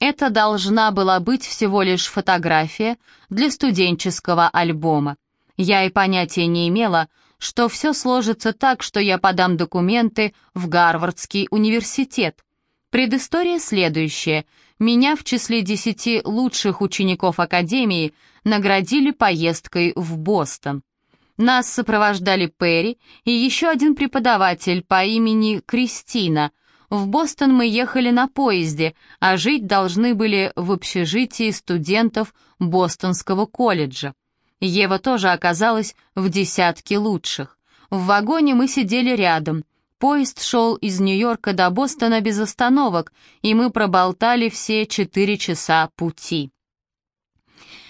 Это должна была быть всего лишь фотография для студенческого альбома. Я и понятия не имела, что все сложится так, что я подам документы в Гарвардский университет. Предыстория следующая. Меня в числе десяти лучших учеников Академии наградили поездкой в Бостон. Нас сопровождали Перри и еще один преподаватель по имени Кристина. В Бостон мы ехали на поезде, а жить должны были в общежитии студентов Бостонского колледжа. Ева тоже оказалась в десятке лучших. В вагоне мы сидели рядом. Поезд шел из Нью-Йорка до Бостона без остановок, и мы проболтали все четыре часа пути.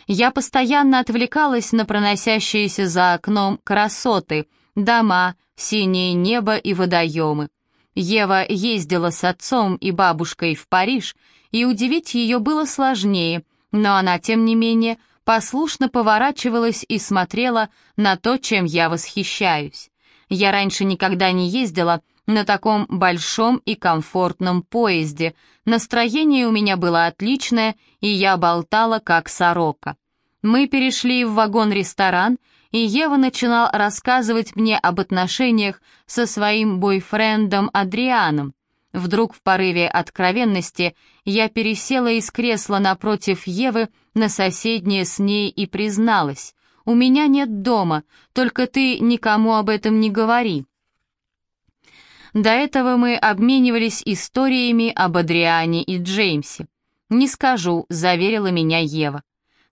Я постоянно отвлекалась на проносящиеся за окном красоты, дома, синее небо и водоемы. Ева ездила с отцом и бабушкой в Париж, и удивить ее было сложнее, но она, тем не менее, послушно поворачивалась и смотрела на то, чем я восхищаюсь. Я раньше никогда не ездила на таком большом и комфортном поезде. Настроение у меня было отличное, и я болтала как сорока. Мы перешли в вагон-ресторан, и Ева начинал рассказывать мне об отношениях со своим бойфрендом Адрианом. Вдруг в порыве откровенности я пересела из кресла напротив Евы на соседнее с ней и призналась. «У меня нет дома, только ты никому об этом не говори». До этого мы обменивались историями об Адриане и Джеймсе. «Не скажу», — заверила меня Ева.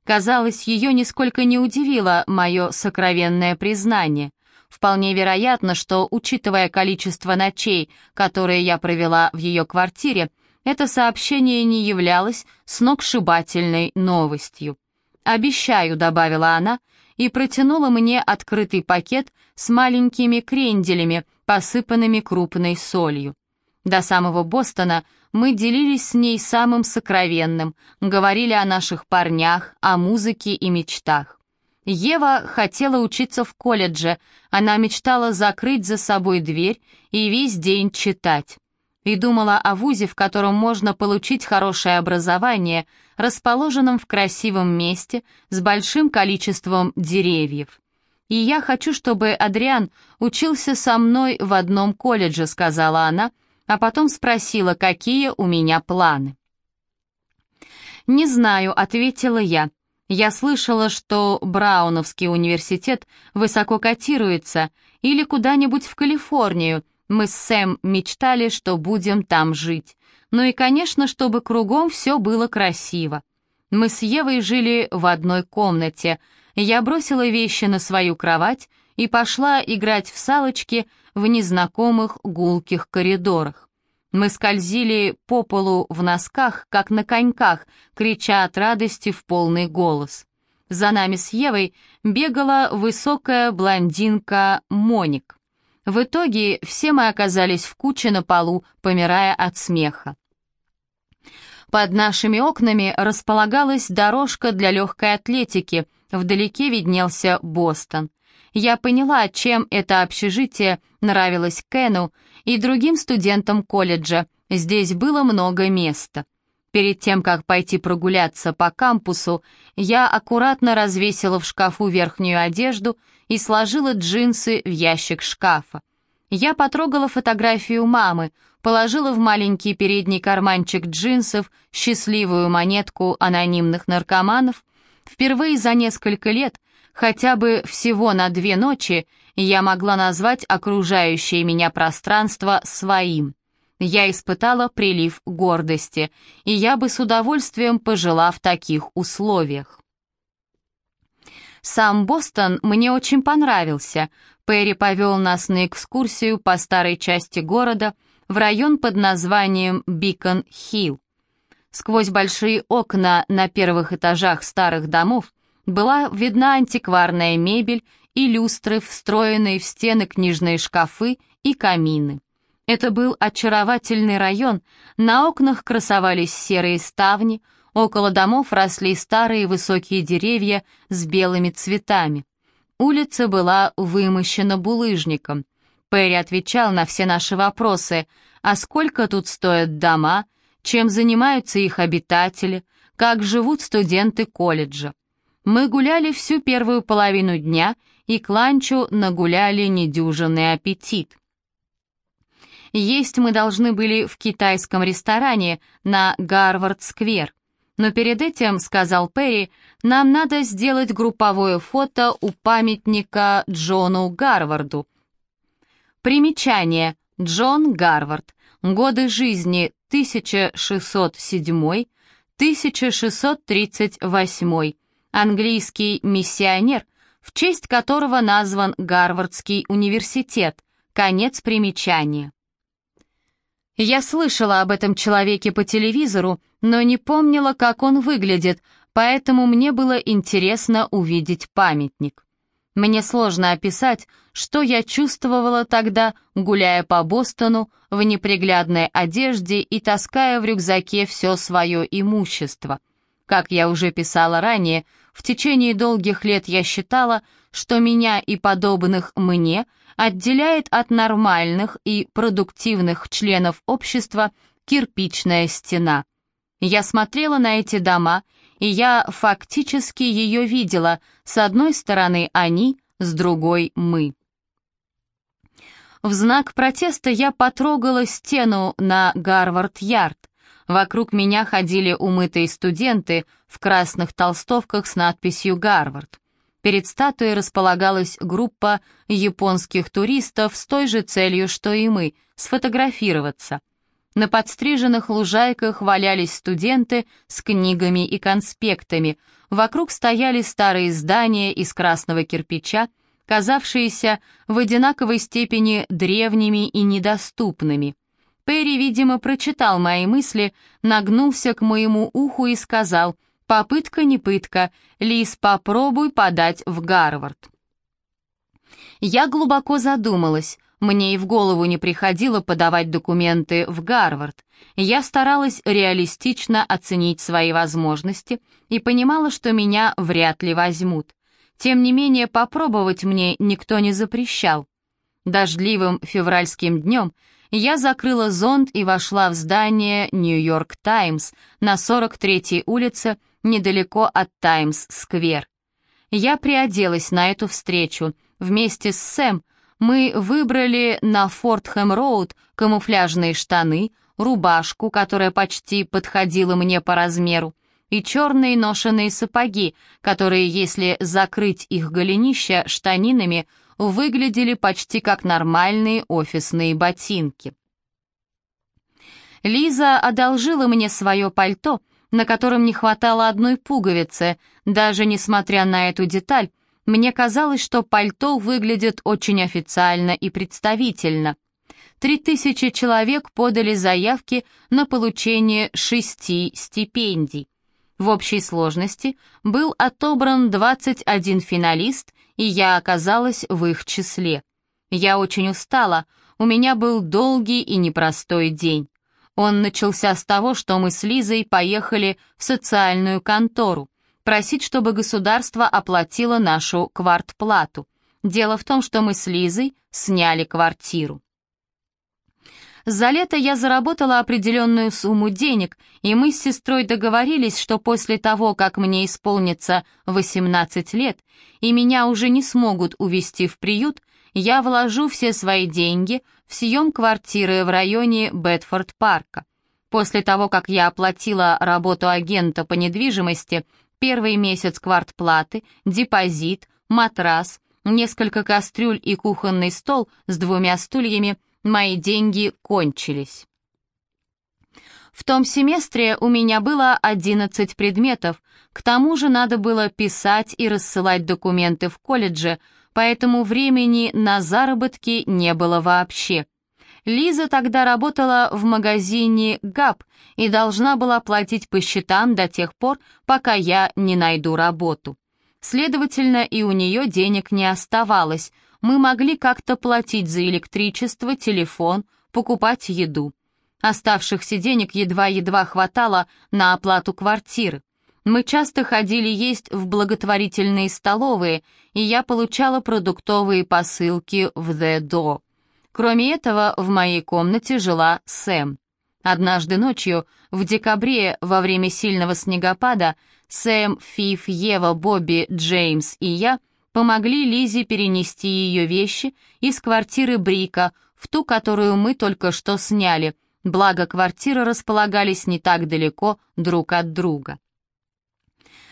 Казалось, ее нисколько не удивило мое сокровенное признание. Вполне вероятно, что, учитывая количество ночей, которые я провела в ее квартире, это сообщение не являлось сногсшибательной новостью. «Обещаю», — добавила она, и протянула мне открытый пакет с маленькими кренделями, посыпанными крупной солью. До самого Бостона мы делились с ней самым сокровенным, говорили о наших парнях, о музыке и мечтах. Ева хотела учиться в колледже, она мечтала закрыть за собой дверь и весь день читать. И думала о вузе, в котором можно получить хорошее образование, расположенном в красивом месте с большим количеством деревьев. «И я хочу, чтобы Адриан учился со мной в одном колледже», — сказала она, — а потом спросила, какие у меня планы. «Не знаю», — ответила я. «Я слышала, что Брауновский университет высоко котируется, или куда-нибудь в Калифорнию. Мы с Сэм мечтали, что будем там жить. Ну и, конечно, чтобы кругом все было красиво. Мы с Евой жили в одной комнате. Я бросила вещи на свою кровать и пошла играть в салочки в незнакомых гулких коридорах. Мы скользили по полу в носках, как на коньках, крича от радости в полный голос. За нами с Евой бегала высокая блондинка Моник. В итоге все мы оказались в куче на полу, помирая от смеха. Под нашими окнами располагалась дорожка для легкой атлетики, вдалеке виднелся Бостон. Я поняла, чем это общежитие нравилось Кену и другим студентам колледжа. Здесь было много места. Перед тем, как пойти прогуляться по кампусу, я аккуратно развесила в шкафу верхнюю одежду и сложила джинсы в ящик шкафа. Я потрогала фотографию мамы, положила в маленький передний карманчик джинсов счастливую монетку анонимных наркоманов. Впервые за несколько лет Хотя бы всего на две ночи я могла назвать окружающее меня пространство своим. Я испытала прилив гордости, и я бы с удовольствием пожила в таких условиях. Сам Бостон мне очень понравился. Перри повел нас на экскурсию по старой части города в район под названием Бикон-Хилл. Сквозь большие окна на первых этажах старых домов была видна антикварная мебель и люстры, встроенные в стены книжные шкафы и камины. Это был очаровательный район, на окнах красовались серые ставни, около домов росли старые высокие деревья с белыми цветами. Улица была вымощена булыжником. Перри отвечал на все наши вопросы, а сколько тут стоят дома, чем занимаются их обитатели, как живут студенты колледжа. Мы гуляли всю первую половину дня и к ланчу нагуляли недюжинный аппетит. Есть мы должны были в китайском ресторане на Гарвард-сквер. Но перед этим, сказал Перри, нам надо сделать групповое фото у памятника Джону Гарварду. Примечание. Джон Гарвард. Годы жизни 1607-1638. Английский миссионер, в честь которого назван Гарвардский университет. Конец примечания. Я слышала об этом человеке по телевизору, но не помнила, как он выглядит, поэтому мне было интересно увидеть памятник. Мне сложно описать, что я чувствовала тогда, гуляя по Бостону в неприглядной одежде и таская в рюкзаке все свое имущество. Как я уже писала ранее, в течение долгих лет я считала, что меня и подобных мне отделяет от нормальных и продуктивных членов общества кирпичная стена. Я смотрела на эти дома, и я фактически ее видела, с одной стороны они, с другой мы. В знак протеста я потрогала стену на Гарвард-Ярд, Вокруг меня ходили умытые студенты в красных толстовках с надписью «Гарвард». Перед статуей располагалась группа японских туристов с той же целью, что и мы — сфотографироваться. На подстриженных лужайках валялись студенты с книгами и конспектами, вокруг стояли старые здания из красного кирпича, казавшиеся в одинаковой степени древними и недоступными — Перри, видимо, прочитал мои мысли, нагнулся к моему уху и сказал «Попытка не пытка, Лис, попробуй подать в Гарвард». Я глубоко задумалась, мне и в голову не приходило подавать документы в Гарвард. Я старалась реалистично оценить свои возможности и понимала, что меня вряд ли возьмут. Тем не менее, попробовать мне никто не запрещал. Дождливым февральским днем я закрыла зонт и вошла в здание «Нью-Йорк Таймс» на 43-й улице, недалеко от Таймс-сквер. Я приоделась на эту встречу. Вместе с Сэм мы выбрали на Фортхэм-Роуд камуфляжные штаны, рубашку, которая почти подходила мне по размеру, и черные ношеные сапоги, которые, если закрыть их голенища штанинами, выглядели почти как нормальные офисные ботинки. Лиза одолжила мне свое пальто, на котором не хватало одной пуговицы. Даже несмотря на эту деталь, мне казалось, что пальто выглядит очень официально и представительно. Три тысячи человек подали заявки на получение шести стипендий. В общей сложности был отобран 21 финалист и я оказалась в их числе. Я очень устала, у меня был долгий и непростой день. Он начался с того, что мы с Лизой поехали в социальную контору, просить, чтобы государство оплатило нашу квартплату. Дело в том, что мы с Лизой сняли квартиру. За лето я заработала определенную сумму денег, и мы с сестрой договорились, что после того, как мне исполнится 18 лет, и меня уже не смогут увезти в приют, я вложу все свои деньги в съем квартиры в районе Бетфорд-парка. После того, как я оплатила работу агента по недвижимости, первый месяц квартплаты, депозит, матрас, несколько кастрюль и кухонный стол с двумя стульями – мои деньги кончились. В том семестре у меня было 11 предметов, к тому же надо было писать и рассылать документы в колледже, поэтому времени на заработки не было вообще. Лиза тогда работала в магазине ГАП и должна была платить по счетам до тех пор, пока я не найду работу. Следовательно, и у нее денег не оставалось, мы могли как-то платить за электричество, телефон, покупать еду. Оставшихся денег едва-едва хватало на оплату квартиры. Мы часто ходили есть в благотворительные столовые, и я получала продуктовые посылки в The Do. Кроме этого, в моей комнате жила Сэм. Однажды ночью, в декабре, во время сильного снегопада, Сэм, Фиф, Ева, Бобби, Джеймс и я помогли Лизе перенести ее вещи из квартиры Брика в ту, которую мы только что сняли, благо квартиры располагались не так далеко друг от друга.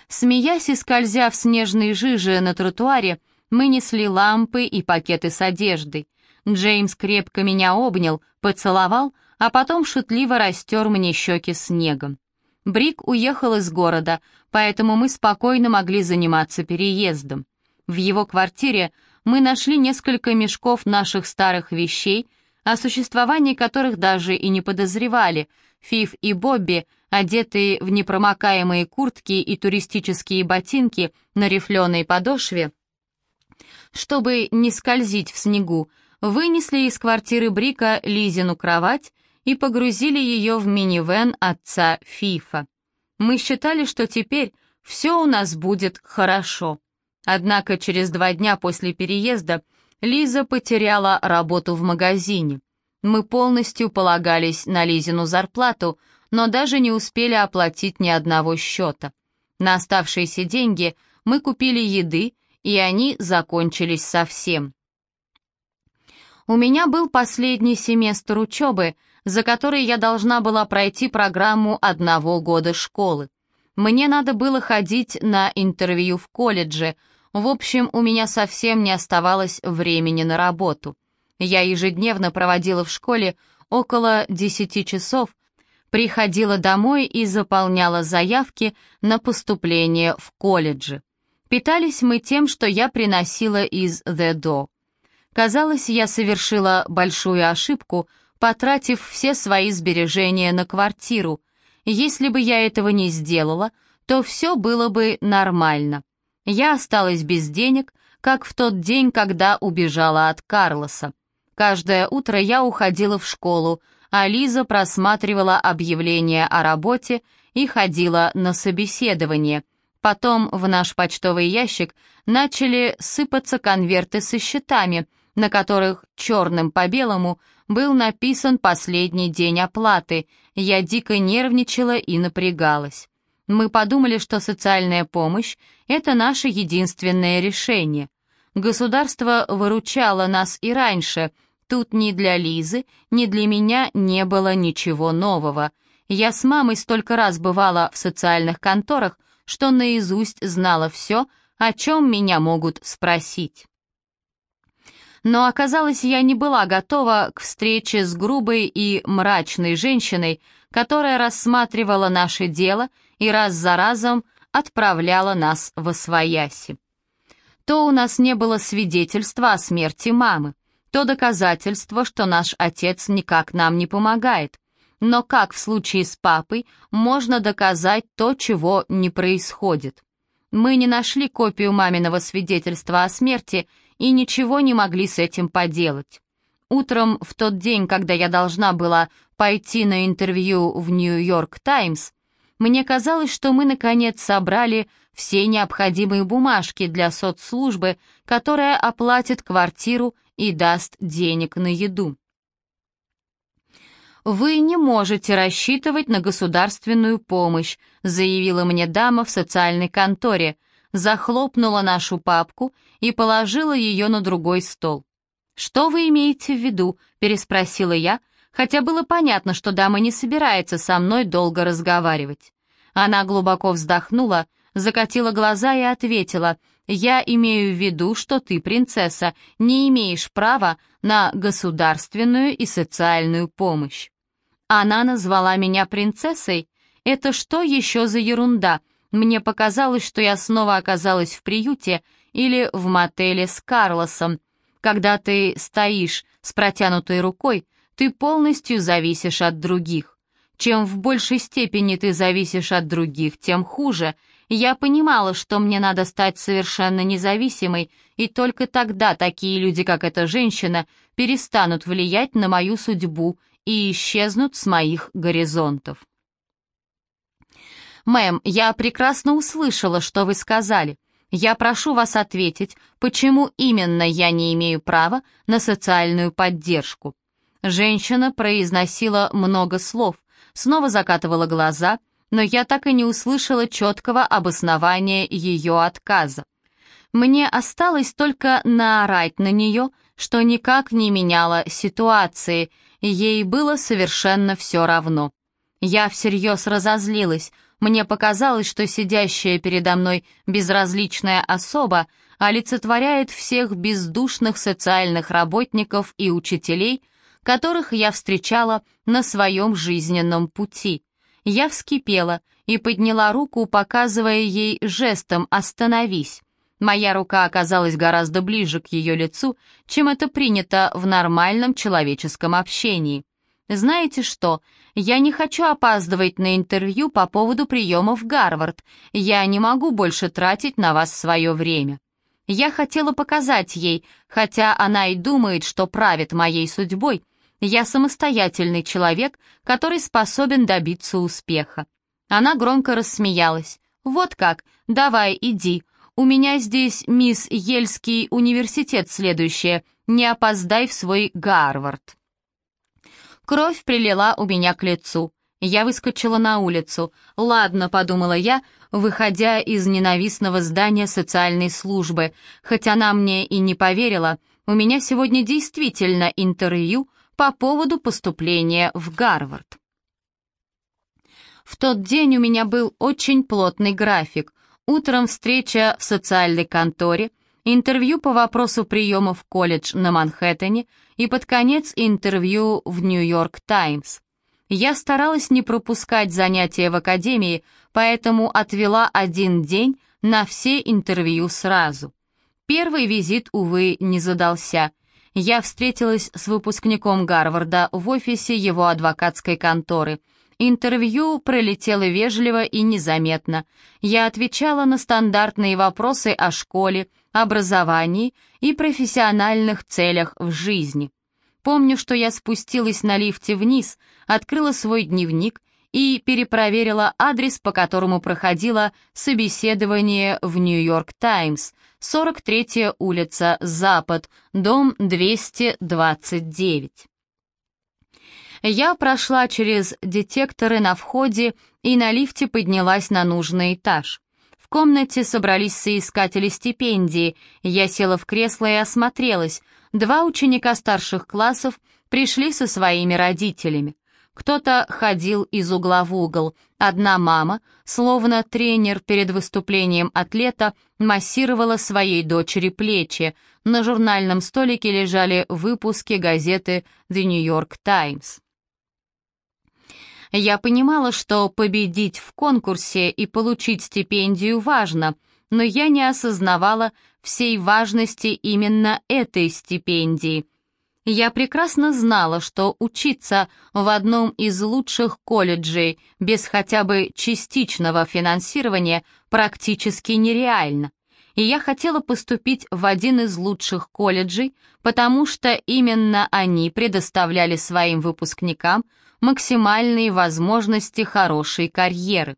Смеясь и скользя в снежной жиже на тротуаре, мы несли лампы и пакеты с одеждой. Джеймс крепко меня обнял, поцеловал, а потом шутливо растер мне щеки снегом. Брик уехал из города, поэтому мы спокойно могли заниматься переездом. В его квартире мы нашли несколько мешков наших старых вещей, о существовании которых даже и не подозревали. Фиф и Бобби, одетые в непромокаемые куртки и туристические ботинки на рифленой подошве, чтобы не скользить в снегу, вынесли из квартиры Брика Лизину кровать и погрузили ее в минивэн отца Фифа. Мы считали, что теперь все у нас будет хорошо. Однако через два дня после переезда Лиза потеряла работу в магазине. Мы полностью полагались на Лизину зарплату, но даже не успели оплатить ни одного счета. На оставшиеся деньги мы купили еды, и они закончились совсем. У меня был последний семестр учебы, за который я должна была пройти программу одного года школы. Мне надо было ходить на интервью в колледже, в общем, у меня совсем не оставалось времени на работу. Я ежедневно проводила в школе около 10 часов, приходила домой и заполняла заявки на поступление в колледже. Питались мы тем, что я приносила из The Do. Казалось, я совершила большую ошибку, потратив все свои сбережения на квартиру. Если бы я этого не сделала, то все было бы нормально. Я осталась без денег, как в тот день, когда убежала от Карлоса. Каждое утро я уходила в школу, а Лиза просматривала объявления о работе и ходила на собеседование. Потом в наш почтовый ящик начали сыпаться конверты со счетами, на которых черным по белому был написан последний день оплаты. Я дико нервничала и напрягалась. Мы подумали, что социальная помощь — это наше единственное решение. Государство выручало нас и раньше. Тут ни для Лизы, ни для меня не было ничего нового. Я с мамой столько раз бывала в социальных конторах, что наизусть знала все, о чем меня могут спросить. Но оказалось, я не была готова к встрече с грубой и мрачной женщиной, которая рассматривала наше дело и раз за разом отправляла нас в освояси. То у нас не было свидетельства о смерти мамы, то доказательство, что наш отец никак нам не помогает. Но как в случае с папой можно доказать то, чего не происходит? Мы не нашли копию маминого свидетельства о смерти и ничего не могли с этим поделать. Утром, в тот день, когда я должна была пойти на интервью в «Нью-Йорк Таймс», мне казалось, что мы, наконец, собрали все необходимые бумажки для соцслужбы, которая оплатит квартиру и даст денег на еду. «Вы не можете рассчитывать на государственную помощь», заявила мне дама в социальной конторе, захлопнула нашу папку и положила ее на другой стол. «Что вы имеете в виду?» — переспросила я, хотя было понятно, что дама не собирается со мной долго разговаривать. Она глубоко вздохнула, закатила глаза и ответила, «Я имею в виду, что ты, принцесса, не имеешь права на государственную и социальную помощь». Она назвала меня принцессой? Это что еще за ерунда? Мне показалось, что я снова оказалась в приюте или в мотеле с Карлосом, когда ты стоишь с протянутой рукой, ты полностью зависишь от других. Чем в большей степени ты зависишь от других, тем хуже. Я понимала, что мне надо стать совершенно независимой, и только тогда такие люди, как эта женщина, перестанут влиять на мою судьбу и исчезнут с моих горизонтов. «Мэм, я прекрасно услышала, что вы сказали. Я прошу вас ответить, почему именно я не имею права на социальную поддержку. Женщина произносила много слов, снова закатывала глаза, но я так и не услышала четкого обоснования ее отказа. Мне осталось только наорать на нее, что никак не меняло ситуации, ей было совершенно все равно. Я всерьез разозлилась, мне показалось, что сидящая передо мной безразличная особа олицетворяет всех бездушных социальных работников и учителей, которых я встречала на своем жизненном пути. Я вскипела и подняла руку, показывая ей жестом «Остановись». Моя рука оказалась гораздо ближе к ее лицу, чем это принято в нормальном человеческом общении. «Знаете что, я не хочу опаздывать на интервью по поводу приема в Гарвард. Я не могу больше тратить на вас свое время». Я хотела показать ей, хотя она и думает, что правит моей судьбой, я самостоятельный человек, который способен добиться успеха. Она громко рассмеялась. «Вот как, давай, иди. У меня здесь мисс Ельский университет следующая. Не опоздай в свой Гарвард». Кровь прилила у меня к лицу. Я выскочила на улицу. «Ладно», — подумала я, выходя из ненавистного здания социальной службы. Хоть она мне и не поверила, у меня сегодня действительно интервью по поводу поступления в Гарвард. В тот день у меня был очень плотный график. Утром встреча в социальной конторе, интервью по вопросу приема в колледж на Манхэттене и под конец интервью в Нью-Йорк Таймс. Я старалась не пропускать занятия в академии, поэтому отвела один день на все интервью сразу. Первый визит, увы, не задался. Я встретилась с выпускником Гарварда в офисе его адвокатской конторы — Интервью пролетело вежливо и незаметно. Я отвечала на стандартные вопросы о школе, образовании и профессиональных целях в жизни. Помню, что я спустилась на лифте вниз, открыла свой дневник и перепроверила адрес, по которому проходило собеседование в Нью-Йорк Таймс, 43-я улица, Запад, дом 229. Я прошла через детекторы на входе и на лифте поднялась на нужный этаж. Комнате собрались соискатели стипендии. Я села в кресло и осмотрелась. Два ученика старших классов пришли со своими родителями. Кто-то ходил из угла в угол. Одна мама, словно тренер перед выступлением атлета, массировала своей дочери плечи. На журнальном столике лежали выпуски газеты «The New York Times». Я понимала, что победить в конкурсе и получить стипендию важно, но я не осознавала всей важности именно этой стипендии. Я прекрасно знала, что учиться в одном из лучших колледжей без хотя бы частичного финансирования практически нереально. И я хотела поступить в один из лучших колледжей, потому что именно они предоставляли своим выпускникам максимальные возможности хорошей карьеры.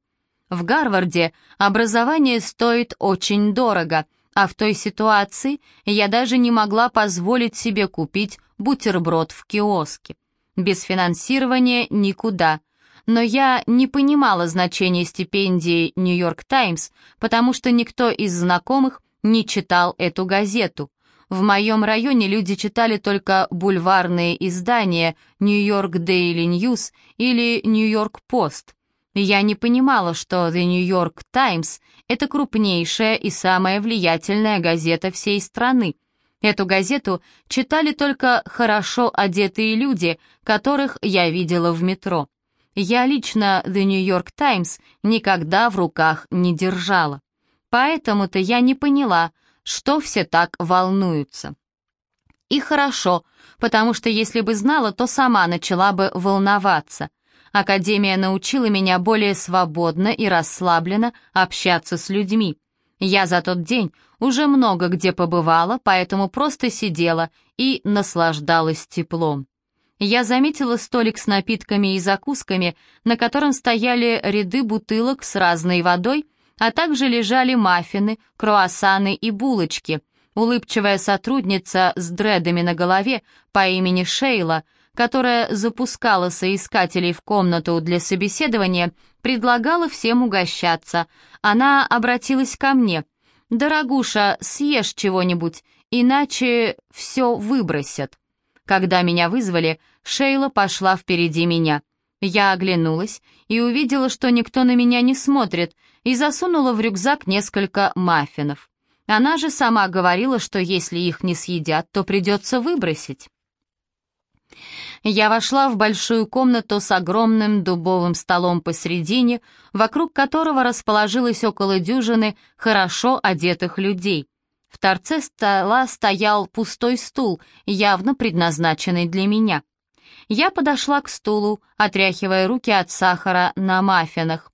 В Гарварде образование стоит очень дорого, а в той ситуации я даже не могла позволить себе купить бутерброд в киоске. Без финансирования никуда. Но я не понимала значения стипендии «Нью-Йорк Таймс», потому что никто из знакомых не читал эту газету. В моем районе люди читали только бульварные издания «Нью-Йорк Дейли Ньюс» или «Нью-Йорк Пост». Я не понимала, что «The New York Times» — это крупнейшая и самая влиятельная газета всей страны. Эту газету читали только хорошо одетые люди, которых я видела в метро. Я лично «The New York Times» никогда в руках не держала. Поэтому-то я не поняла — что все так волнуются. И хорошо, потому что если бы знала, то сама начала бы волноваться. Академия научила меня более свободно и расслабленно общаться с людьми. Я за тот день уже много где побывала, поэтому просто сидела и наслаждалась теплом. Я заметила столик с напитками и закусками, на котором стояли ряды бутылок с разной водой а также лежали маффины, круассаны и булочки. Улыбчивая сотрудница с дредами на голове по имени Шейла, которая запускала соискателей в комнату для собеседования, предлагала всем угощаться. Она обратилась ко мне. «Дорогуша, съешь чего-нибудь, иначе все выбросят». Когда меня вызвали, Шейла пошла впереди меня. Я оглянулась и увидела, что никто на меня не смотрит, и засунула в рюкзак несколько маффинов. Она же сама говорила, что если их не съедят, то придется выбросить. Я вошла в большую комнату с огромным дубовым столом посредине, вокруг которого расположилось около дюжины хорошо одетых людей. В торце стола стоял пустой стул, явно предназначенный для меня. Я подошла к стулу, отряхивая руки от сахара на маффинах.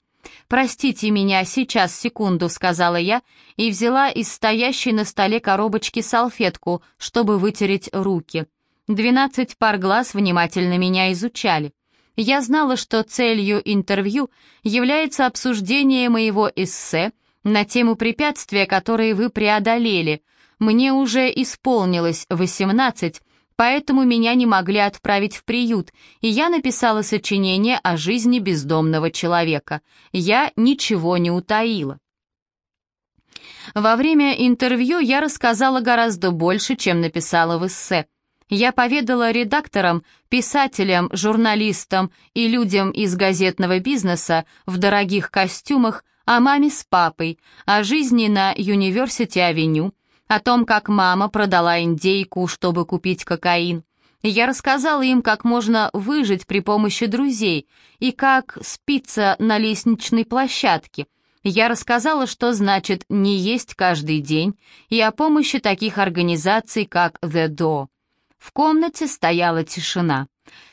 «Простите меня, сейчас, секунду», — сказала я, и взяла из стоящей на столе коробочки салфетку, чтобы вытереть руки. Двенадцать пар глаз внимательно меня изучали. Я знала, что целью интервью является обсуждение моего эссе на тему препятствия, которые вы преодолели. Мне уже исполнилось восемнадцать, поэтому меня не могли отправить в приют, и я написала сочинение о жизни бездомного человека. Я ничего не утаила. Во время интервью я рассказала гораздо больше, чем написала в эссе. Я поведала редакторам, писателям, журналистам и людям из газетного бизнеса в дорогих костюмах о маме с папой, о жизни на Юниверсити-авеню, о том, как мама продала индейку, чтобы купить кокаин. Я рассказала им, как можно выжить при помощи друзей и как спиться на лестничной площадке. Я рассказала, что значит «не есть каждый день» и о помощи таких организаций, как The Do. В комнате стояла тишина.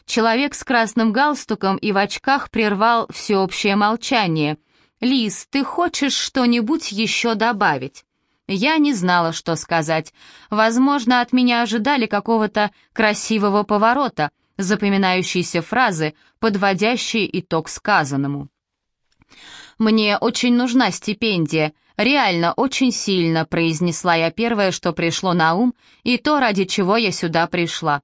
Человек с красным галстуком и в очках прервал всеобщее молчание. «Лиз, ты хочешь что-нибудь еще добавить?» Я не знала, что сказать. Возможно, от меня ожидали какого-то красивого поворота, запоминающейся фразы, подводящей итог сказанному. «Мне очень нужна стипендия, реально очень сильно», произнесла я первое, что пришло на ум, и то, ради чего я сюда пришла.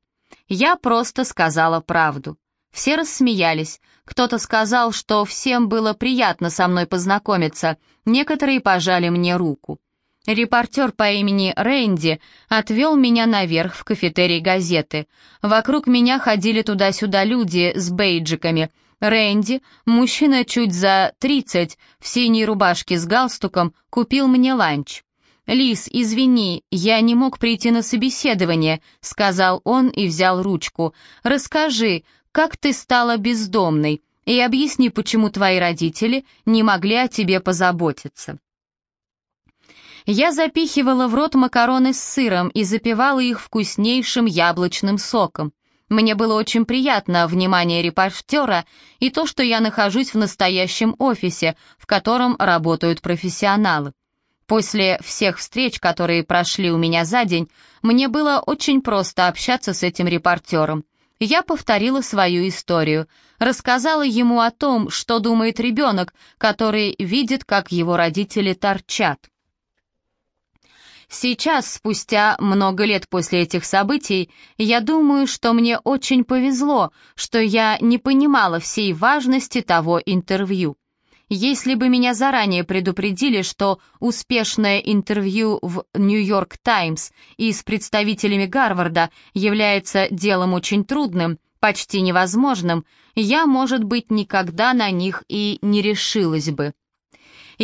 Я просто сказала правду. Все рассмеялись. Кто-то сказал, что всем было приятно со мной познакомиться, некоторые пожали мне руку. Репортер по имени Рэнди отвел меня наверх в кафетерий газеты. Вокруг меня ходили туда-сюда люди с бейджиками. Рэнди, мужчина чуть за тридцать, в синей рубашке с галстуком, купил мне ланч. «Лис, извини, я не мог прийти на собеседование», — сказал он и взял ручку. «Расскажи, как ты стала бездомной, и объясни, почему твои родители не могли о тебе позаботиться». Я запихивала в рот макароны с сыром и запивала их вкуснейшим яблочным соком. Мне было очень приятно внимание репортера и то, что я нахожусь в настоящем офисе, в котором работают профессионалы. После всех встреч, которые прошли у меня за день, мне было очень просто общаться с этим репортером. Я повторила свою историю, рассказала ему о том, что думает ребенок, который видит, как его родители торчат. Сейчас, спустя много лет после этих событий, я думаю, что мне очень повезло, что я не понимала всей важности того интервью. Если бы меня заранее предупредили, что успешное интервью в «Нью-Йорк Таймс» и с представителями Гарварда является делом очень трудным, почти невозможным, я, может быть, никогда на них и не решилась бы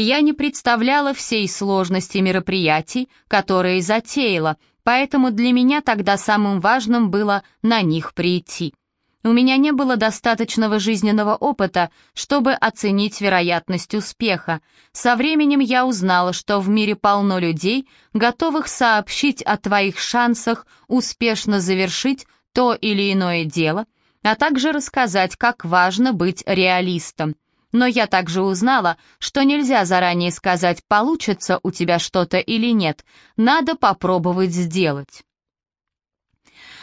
я не представляла всей сложности мероприятий, которые затеяла, поэтому для меня тогда самым важным было на них прийти. У меня не было достаточного жизненного опыта, чтобы оценить вероятность успеха. Со временем я узнала, что в мире полно людей, готовых сообщить о твоих шансах успешно завершить то или иное дело, а также рассказать, как важно быть реалистом. Но я также узнала, что нельзя заранее сказать, получится у тебя что-то или нет. Надо попробовать сделать.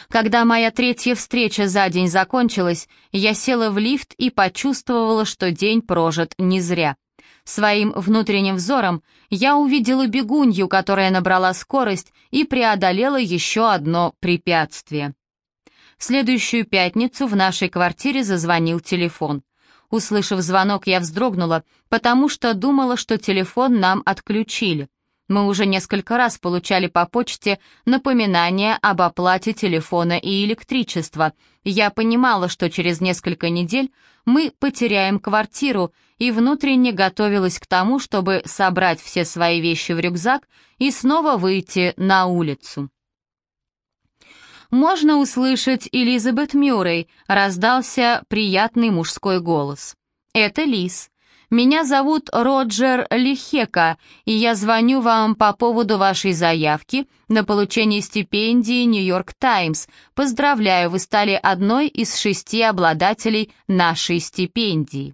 Когда моя третья встреча за день закончилась, я села в лифт и почувствовала, что день прожит не зря. Своим внутренним взором я увидела бегунью, которая набрала скорость и преодолела еще одно препятствие. В следующую пятницу в нашей квартире зазвонил телефон. Услышав звонок, я вздрогнула, потому что думала, что телефон нам отключили. Мы уже несколько раз получали по почте напоминания об оплате телефона и электричества. Я понимала, что через несколько недель мы потеряем квартиру, и внутренне готовилась к тому, чтобы собрать все свои вещи в рюкзак и снова выйти на улицу. «Можно услышать Элизабет Мюррей», — раздался приятный мужской голос. «Это Лиз. Меня зовут Роджер Лихека, и я звоню вам по поводу вашей заявки на получение стипендии «Нью-Йорк Таймс». Поздравляю, вы стали одной из шести обладателей нашей стипендии.